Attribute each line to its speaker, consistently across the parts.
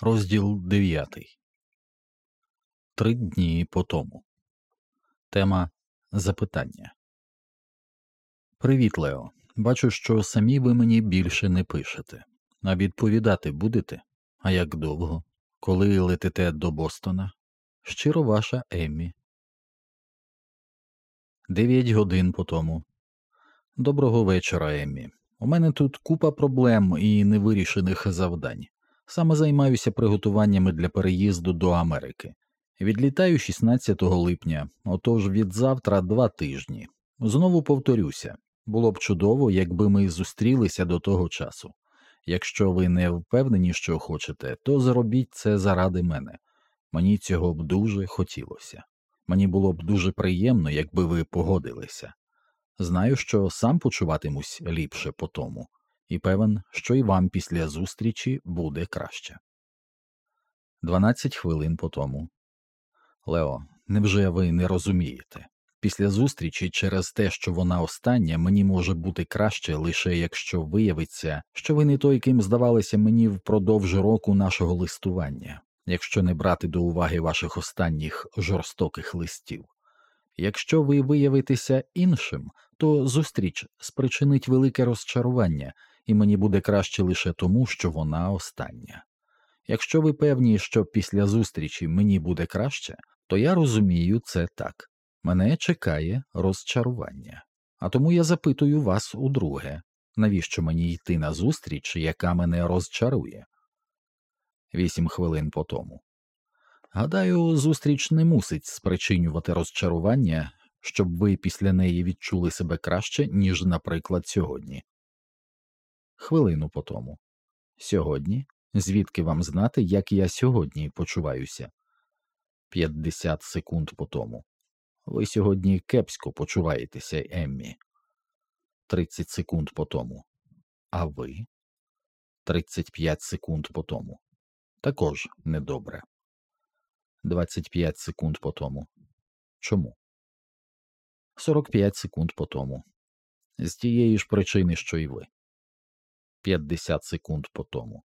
Speaker 1: Розділ 9. Три дні по тому. Тема запитання. Привіт, Лео. Бачу, що самі ви мені більше не пишете. А відповідати будете? А як довго? Коли летите до Бостона? Щиро ваша Еммі. Дев'ять годин по тому. Доброго вечора, Еммі. У мене тут купа проблем і невирішених завдань. Саме займаюся приготуваннями для переїзду до Америки. Відлітаю 16 липня, отож від завтра два тижні. Знову повторюся було б чудово, якби ми зустрілися до того часу. Якщо ви не впевнені, що хочете, то зробіть це заради мене. Мені цього б дуже хотілося. Мені було б дуже приємно, якби ви погодилися. Знаю, що сам почуватимусь ліпше по тому, і певен, що і вам після зустрічі буде краще. Дванадцять хвилин по тому. Лео, невже ви не розумієте? Після зустрічі, через те, що вона остання, мені може бути краще лише якщо виявиться, що ви не той, ким здавалися мені впродовж року нашого листування, якщо не брати до уваги ваших останніх жорстоких листів. Якщо ви виявитеся іншим, то зустріч спричинить велике розчарування, і мені буде краще лише тому, що вона остання. Якщо ви певні, що після зустрічі мені буде краще, то я розумію це так мене чекає розчарування. А тому я запитую вас удруге навіщо мені йти на зустріч, яка мене розчарує? Вісім хвилин по тому. Гадаю, зустріч не мусить спричинювати розчарування, щоб ви після неї відчули себе краще, ніж, наприклад, сьогодні. Хвилину по тому. Сьогодні? Звідки вам знати, як я сьогодні почуваюся? П'ятдесят секунд по тому. Ви сьогодні кепсько почуваєтеся, Еммі. Тридцять секунд по тому. А ви? Тридцять п'ять секунд по тому. Також недобре. Двадцять п'ять секунд по тому. Чому? Сорок п'ять секунд по тому. З тієї ж причини, що й ви. П'ятдесят секунд по тому.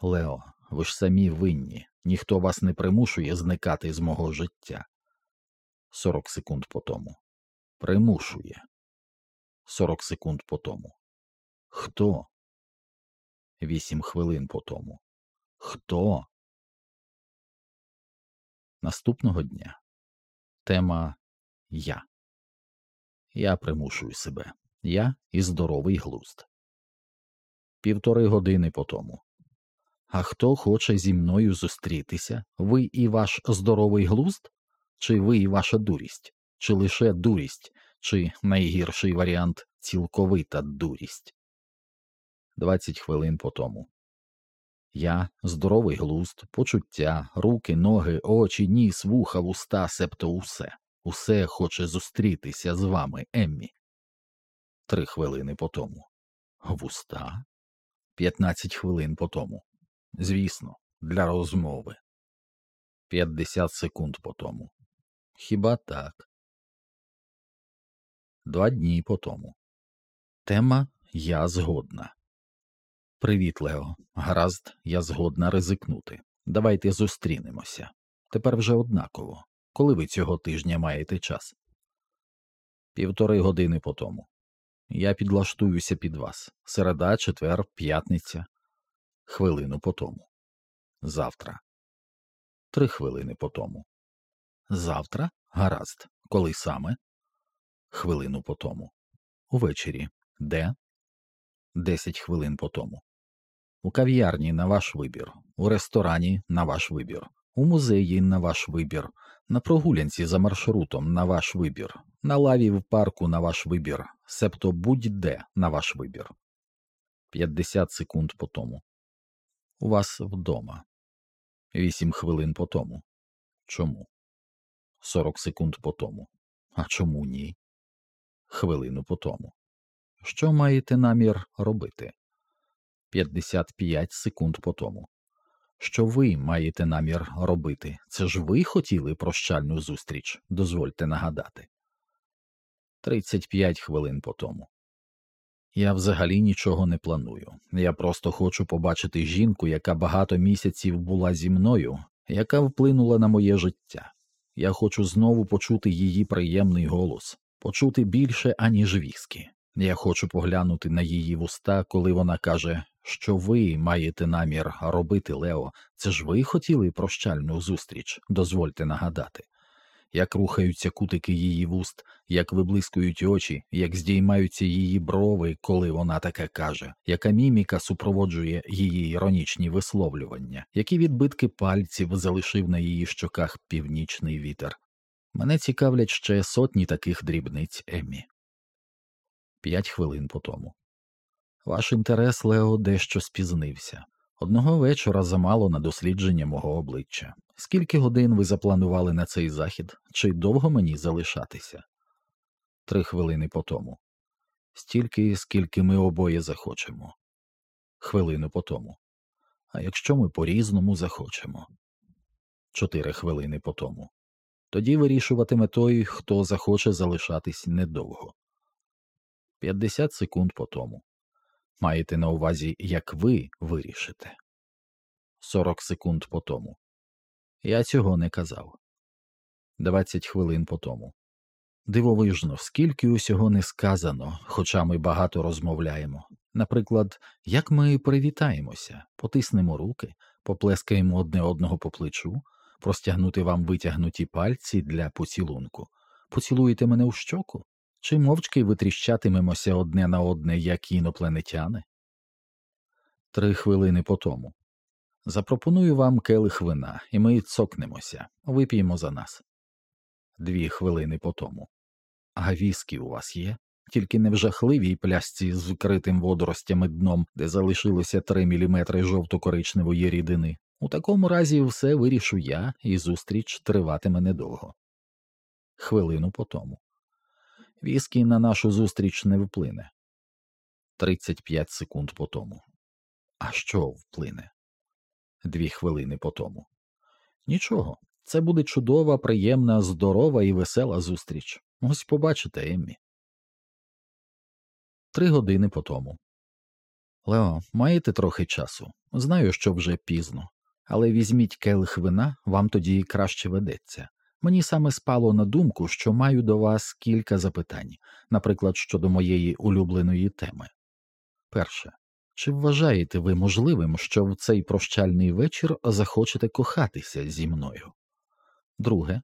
Speaker 1: Лео, ви ж самі винні. Ніхто вас не примушує зникати з мого життя. Сорок секунд по тому. Примушує. Сорок секунд по тому. Хто? Вісім хвилин по тому. Хто? Наступного дня. Тема Я. Я примушую себе. Я і здоровий глузд. Півтори години по тому. А хто хоче зі мною зустрітися? Ви і ваш здоровий глузд? Чи ви і ваша дурість, чи лише дурість, чи найгірший варіант цілковита дурість? Двадцять хвилин по тому. Я здоровий глузд, почуття, руки, ноги, очі, ніс, вуха, вуста, себто усе. Усе хоче зустрітися з вами, Еммі. Три хвилини по тому. Вуста? П'ятнадцять хвилин по тому. Звісно, для розмови. П'ятдесят секунд по тому. Хіба так? Два дні по тому. Тема Я згодна. Привіт, Лео. Гаразд, я згодна ризикнути. Давайте зустрінемося. Тепер вже однаково. Коли ви цього тижня маєте час? Півтори години по тому. Я підлаштуюся під вас. Середа, четвер, п'ятниця. Хвилину по тому. Завтра. Три хвилини по тому. Завтра? Гаразд. Коли саме? Хвилину по тому. Увечері. Де? Десять хвилин по тому. У кав'ярні на ваш вибір, у ресторані на ваш вибір, у музеї на ваш вибір, на прогулянці за маршрутом на ваш вибір, на лаві в парку на ваш вибір, себто будь-де на ваш вибір. П'ятдесят секунд по тому. У вас вдома. Вісім хвилин по тому. Чому? Сорок секунд по тому. А чому ні? Хвилину по тому. Що маєте намір робити? 55 секунд по тому. Що ви маєте намір робити? Це ж ви хотіли прощальну зустріч, дозвольте нагадати. 35 хвилин по тому. Я взагалі нічого не планую. Я просто хочу побачити жінку, яка багато місяців була зі мною, яка вплинула на моє життя. Я хочу знову почути її приємний голос, почути більше, аніж віскі. Я хочу поглянути на її вуста, коли вона каже, що ви маєте намір робити, Лео. Це ж ви хотіли прощальну зустріч, дозвольте нагадати як рухаються кутики її вуст, як виблискують очі, як здіймаються її брови, коли вона таке каже, яка міміка супроводжує її іронічні висловлювання, які відбитки пальців залишив на її щоках північний вітер. Мене цікавлять ще сотні таких дрібниць Еммі. П'ять хвилин по тому. Ваш інтерес, Лео, дещо спізнився. Одного вечора замало на дослідження мого обличчя. Скільки годин ви запланували на цей захід, чи довго мені залишатися? Три хвилини по тому. Стільки, скільки ми обоє захочемо. Хвилину по тому. А якщо ми по різному захочемо. Чотири хвилини по тому. Тоді вирішуватиме той, хто захоче залишатись недовго. П'ятдесят секунд по тому. Маєте на увазі, як ви вирішите. Сорок секунд по тому. Я цього не казав. Двадцять хвилин по тому. Дивовижно, скільки усього не сказано, хоча ми багато розмовляємо. Наприклад, як ми привітаємося, потиснемо руки, поплескаємо одне одного по плечу, простягнути вам витягнуті пальці для поцілунку, поцілуєте мене у щоку, чи мовчки витріщатимемося одне на одне, як інопланетяни? Три хвилини по тому. Запропоную вам келих вина, і ми цокнемося, вип'ємо за нас. Дві хвилини по тому. А віскі у вас є? Тільки не в жахливій плясці з вкритим водоростями дном, де залишилося три міліметри жовто-коричневої рідини. У такому разі все вирішу я, і зустріч триватиме недовго. Хвилину по тому. Віскі на нашу зустріч не вплине. Тридцять п'ять секунд по тому. А що вплине? Дві хвилини по тому. Нічого, це буде чудова, приємна, здорова і весела зустріч. Ось побачите, Еммі. Три години по тому. Лео, маєте трохи часу. Знаю, що вже пізно, але візьміть келих вина, вам тоді краще ведеться. Мені саме спало на думку, що маю до вас кілька запитань, наприклад, щодо моєї улюбленої теми. Перше, чи вважаєте ви можливим, що в цей прощальний вечір захочете кохатися зі мною? Друге,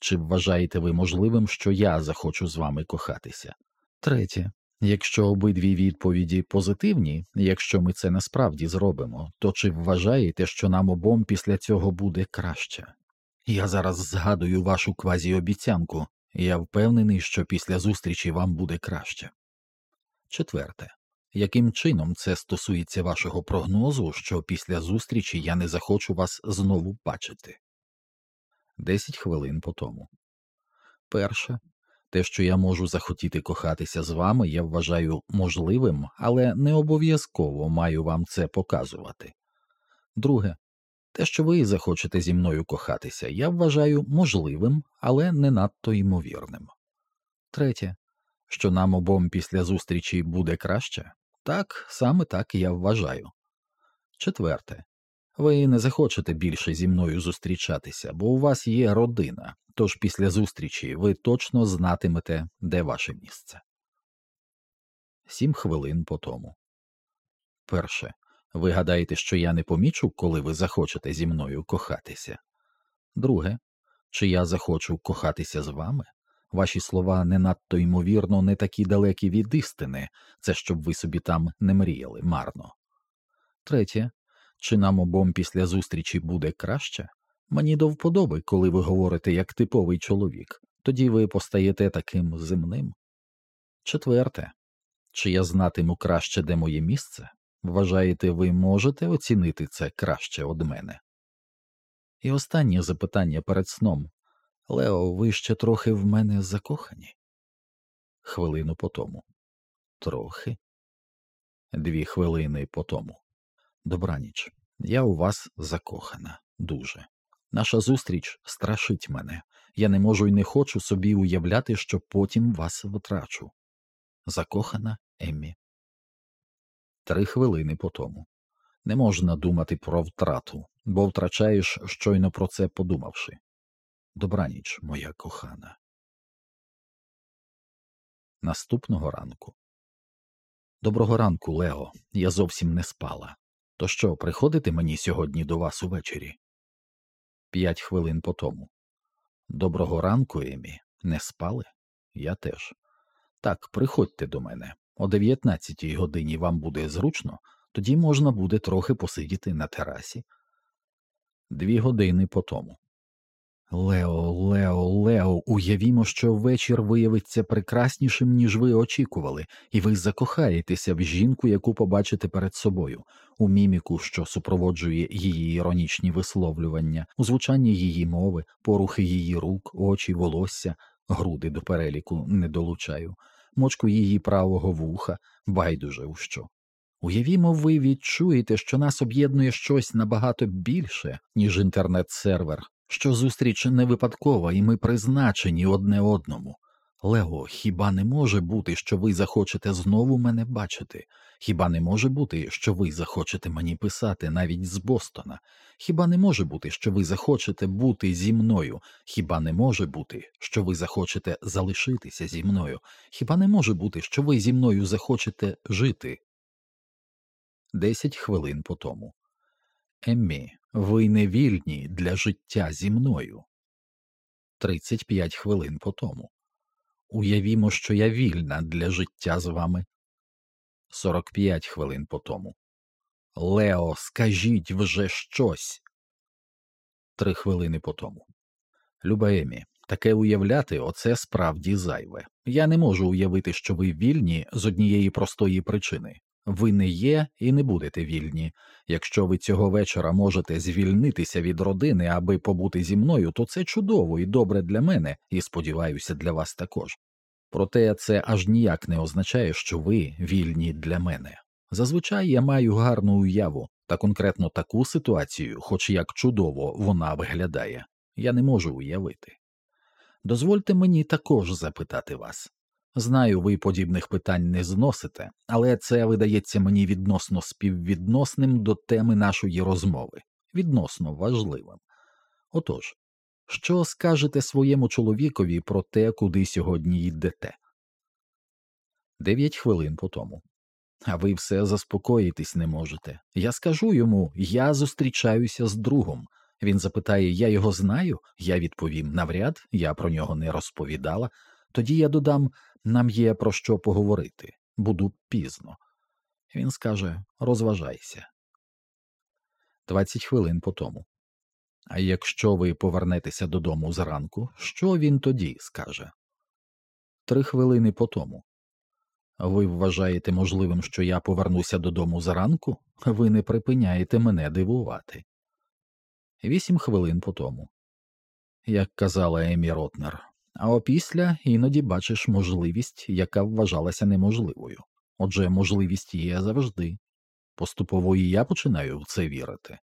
Speaker 1: чи вважаєте ви можливим, що я захочу з вами кохатися? Третє, якщо обидві відповіді позитивні, якщо ми це насправді зробимо, то чи вважаєте, що нам обом після цього буде краще? Я зараз згадую вашу квазіобіцянку, я впевнений, що після зустрічі вам буде краще. Четверте яким чином це стосується вашого прогнозу, що після зустрічі я не захочу вас знову бачити? Десять хвилин по тому. Перше, те, що я можу захотіти кохатися з вами, я вважаю можливим, але не обов'язково маю вам це показувати. Друге, те, що ви захочете зі мною кохатися, я вважаю можливим, але не надто ймовірним. Третє, що нам обом після зустрічі буде краще, так, саме так я вважаю. Четверте. Ви не захочете більше зі мною зустрічатися, бо у вас є родина, тож після зустрічі ви точно знатимете, де ваше місце. Сім хвилин по тому. Перше. Ви гадаєте, що я не помічу, коли ви захочете зі мною кохатися? Друге. Чи я захочу кохатися з вами? Ваші слова не надто ймовірно не такі далекі від істини, це щоб ви собі там не мріяли марно. Третє, чи нам обом після зустрічі буде краще? Мені до вподоби, коли ви говорите як типовий чоловік, тоді ви постаєте таким земним. Четверте, чи я знатиму краще, де моє місце? Вважаєте, ви можете оцінити це краще од мене? І останнє запитання перед сном Лео, ви ще трохи в мене закохані? Хвилину по тому. Трохи. Дві хвилини по тому. Добраніч. Я у вас закохана, дуже. Наша зустріч страшить мене. Я не можу і не хочу собі уявляти, що потім вас втрачу. Закохана Еммі. Три хвилини по тому. Не можна думати про втрату, бо втрачаєш, щойно про це подумавши. Добраніч, моя кохана. Наступного ранку. Доброго ранку, Лео. Я зовсім не спала. То що, приходите мені сьогодні до вас увечері? П'ять хвилин по тому. Доброго ранку, Емі. Не спали? Я теж. Так, приходьте до мене. О дев'ятнадцятій годині вам буде зручно, тоді можна буде трохи посидіти на терасі. Дві години по тому. Лео, Лео, Лео, уявімо, що вечір виявиться прекраснішим, ніж ви очікували, і ви закохаєтеся в жінку, яку побачите перед собою, у міміку, що супроводжує її іронічні висловлювання, у звучанні її мови, порухи її рук, очі, волосся, груди до переліку не долучаю, мочку її правого вуха, байдуже у що. Уявімо, ви відчуєте, що нас об'єднує щось набагато більше, ніж інтернет-сервер, що зустріч не випадкова, і ми призначені одне одному. Лего, хіба не може бути, що ви захочете знову мене бачити? Хіба не може бути, що ви захочете мені писати навіть з Бостона? Хіба не може бути, що ви захочете бути зі мною? Хіба не може бути, що ви захочете залишитися зі мною? Хіба не може бути, що ви зі мною захочете жити? Десять хвилин по тому. Еммі, ви не вільні для життя зі мною. Тридцять п'ять хвилин по тому. Уявімо, що я вільна для життя з вами. Сорок п'ять хвилин по тому. Лео, скажіть вже щось. Три хвилини по тому. Люба Емі, таке уявляти оце справді зайве. Я не можу уявити, що ви вільні з однієї простої причини. Ви не є і не будете вільні. Якщо ви цього вечора можете звільнитися від родини, аби побути зі мною, то це чудово і добре для мене, і сподіваюся, для вас також. Проте це аж ніяк не означає, що ви вільні для мене. Зазвичай я маю гарну уяву та конкретно таку ситуацію, хоч як чудово вона виглядає, я не можу уявити. Дозвольте мені також запитати вас Знаю, ви подібних питань не зносите, але це видається мені відносно співвідносним до теми нашої розмови, відносно важливим. Отож, що скажете своєму чоловікові про те, куди сьогодні йдете? Дев'ять хвилин по тому. А ви все заспокоїтись не можете. Я скажу йому я зустрічаюся з другом. Він запитає, я його знаю. Я відповім навряд, я про нього не розповідала. Тоді я додам нам є про що поговорити, буду пізно. Він скаже розважайся. Двадцять хвилин по тому. А якщо ви повернетеся додому зранку, що він тоді скаже? Три хвилини по тому. Ви вважаєте можливим, що я повернуся додому зранку? Ви не припиняєте мене дивувати. Вісім хвилин по тому. Як казала Емі Ротнер, а опісля іноді бачиш можливість, яка вважалася неможливою. Отже, можливість є завжди. Поступово і я починаю в це вірити.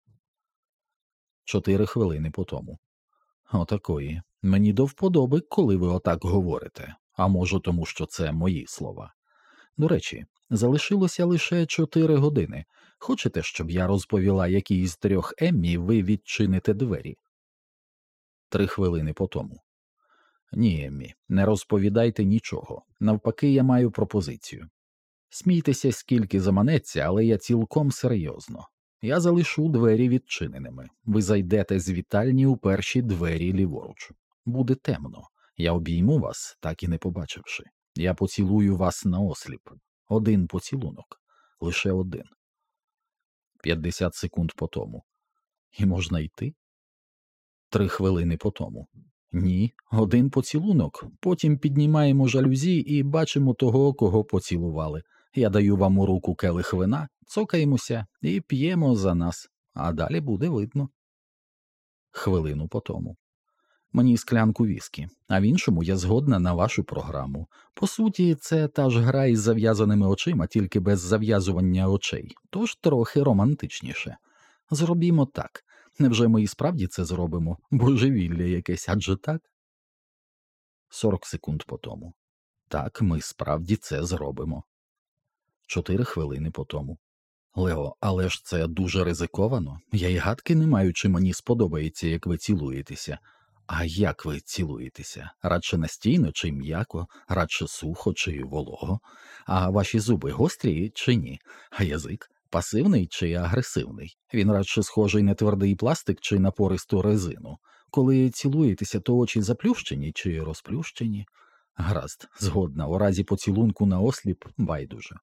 Speaker 1: Чотири хвилини по тому. Отакої. Мені до вподоби, коли ви отак говорите, а може, тому що це мої слова. До речі, залишилося лише чотири години. Хочете, щоб я розповіла, якій з трьох Еммі ви відчините двері? Три хвилини по тому. Ні, Еммі, не розповідайте нічого. Навпаки, я маю пропозицію. Смійтеся, скільки заманеться, але я цілком серйозно. Я залишу двері відчиненими. Ви зайдете з вітальні у перші двері ліворуч. Буде темно. Я обійму вас, так і не побачивши. Я поцілую вас на осліп. Один поцілунок, лише один. П'ятдесят секунд по тому. І можна йти? Три хвилини по тому. Ні, один поцілунок. Потім піднімаємо жалюзі і бачимо того, кого поцілували. Я даю вам у руку келих вина, цокаємося і п'ємо за нас, а далі буде видно. Хвилину по тому. Мені склянку віскі, а в іншому я згодна на вашу програму. По суті, це та ж гра із зав'язаними очима, тільки без зав'язування очей, тож трохи романтичніше. Зробімо так. Невже ми і справді це зробимо? Божевілля якесь, адже так? Сорок секунд по тому. Так, ми справді це зробимо. Чотири хвилини по тому. Лео, але ж це дуже ризиковано. Я й гадки не маю, чи мені сподобається, як ви цілуєтеся. А як ви цілуєтеся? Радше настійно чи м'яко, радше сухо чи волого, а ваші зуби гострі чи ні, а язик пасивний чи агресивний. Він радше схожий на твердий пластик чи на пористу резину. Коли цілуєтеся, то очі заплющені чи розплющені. Гаразд, згодна, у разі поцілунку на осліп байдуже.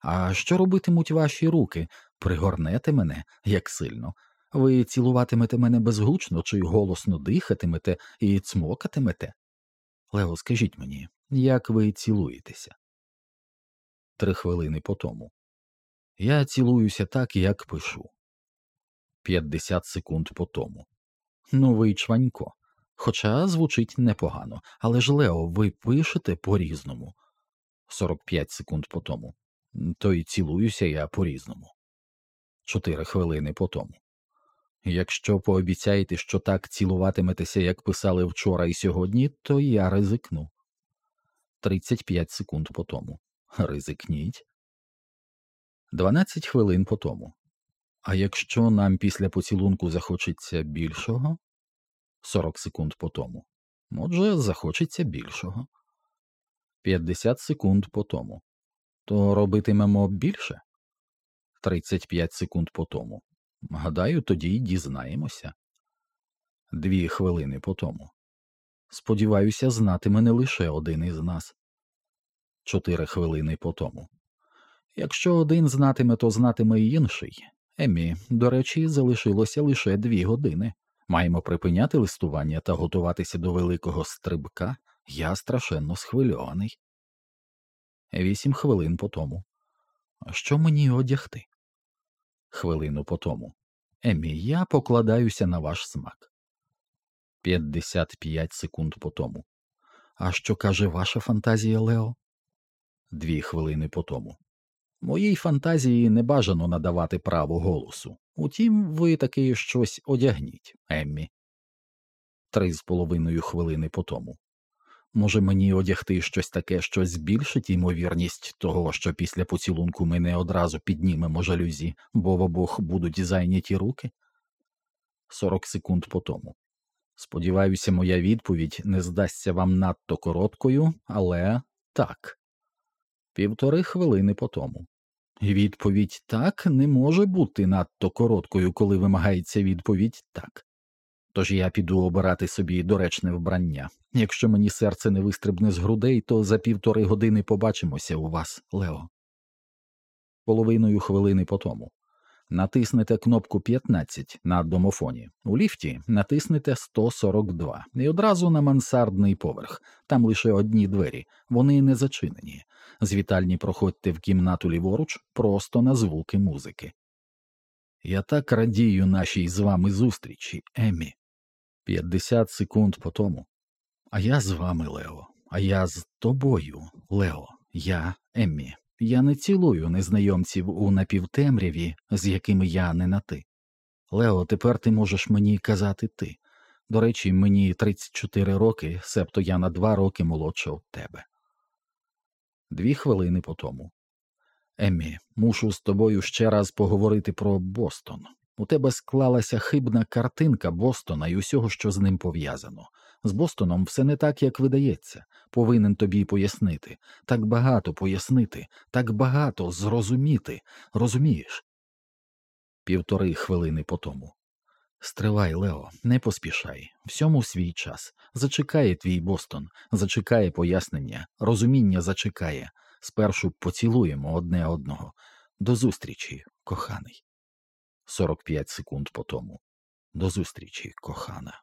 Speaker 1: А що робитимуть ваші руки? Пригорнете мене як сильно. Ви цілуватимете мене безгучно чи голосно дихатимете і цмокатимете? Лео, скажіть мені, як ви цілуєтеся? Три хвилини по тому. Я цілуюся так, як пишу. П'ятдесят секунд по тому. Новий чванько. Хоча звучить непогано, але ж Лео, ви пишете по різному. Сорок п'ять секунд по тому. То й цілуюся я по різному. Чотири хвилини по тому. Якщо пообіцяєте, що так цілуватиметеся, як писали вчора і сьогодні, то я ризикну. Тридцять п'ять секунд по тому. Ризикніть. Дванадцять хвилин по тому. А якщо нам після поцілунку захочеться більшого? Сорок секунд по тому. Отже, захочеться більшого. П'ятдесят секунд по тому. То робитимемо більше? Тридцять п'ять секунд по тому. Гадаю, тоді й дізнаємося. Дві хвилини по тому. Сподіваюся, знатиме не лише один із нас. Чотири хвилини по тому. Якщо один знатиме, то знатиме й інший. Емі, до речі, залишилося лише дві години. Маємо припиняти листування та готуватися до великого стрибка. Я страшенно схвильований. Вісім хвилин по тому. Що мені одягти? Хвилину по тому. Емі, я покладаюся на ваш смак. П'ятдесят п'ять секунд по тому. А що каже ваша фантазія, Лео? Дві хвилини по тому. Моїй фантазії не бажано надавати право голосу. Утім, ви таки щось одягніть, Еммі. Три з половиною хвилини по тому. Може, мені одягти щось таке, що збільшить ймовірність того, що після поцілунку ми не одразу піднімемо жалюзі, бо в обох будуть зайняті руки? Сорок секунд по тому. Сподіваюся, моя відповідь не здасться вам надто короткою, але так. Півтори хвилини по тому. Відповідь так не може бути надто короткою, коли вимагається відповідь так. Тож я піду обирати собі доречне вбрання. Якщо мені серце не вистрибне з грудей, то за півтори години побачимося у вас, Лео. Половиною хвилини по тому. Натиснете кнопку 15 на домофоні. У ліфті натиснете 142 і одразу на мансардний поверх. Там лише одні двері, вони не зачинені. З вітальні проходьте в кімнату ліворуч просто на звуки музики. Я так радію нашій з вами зустрічі, Емі. П'ятдесят секунд по тому. А я з вами, Лео, а я з тобою, Лео, я Еммі. Я не цілую незнайомців у напівтемряві, з якими я не на ти. Лео, тепер ти можеш мені казати ти. До речі, мені 34 роки, себто я на два роки молодша від тебе. Дві хвилини по тому. Еммі, мушу з тобою ще раз поговорити про Бостон. У тебе склалася хибна картинка Бостона і усього, що з ним пов'язано. З Бостоном все не так, як видається. Повинен тобі пояснити. Так багато пояснити, так багато зрозуміти. Розумієш? Півтори хвилини по тому. Стривай, Лео, не поспішай. Всьому свій час. Зачекає твій Бостон, зачекає пояснення, розуміння зачекає. Спершу поцілуємо одне одного. До зустрічі, коханий. 45 секунд по тому. До зустрічі, кохана.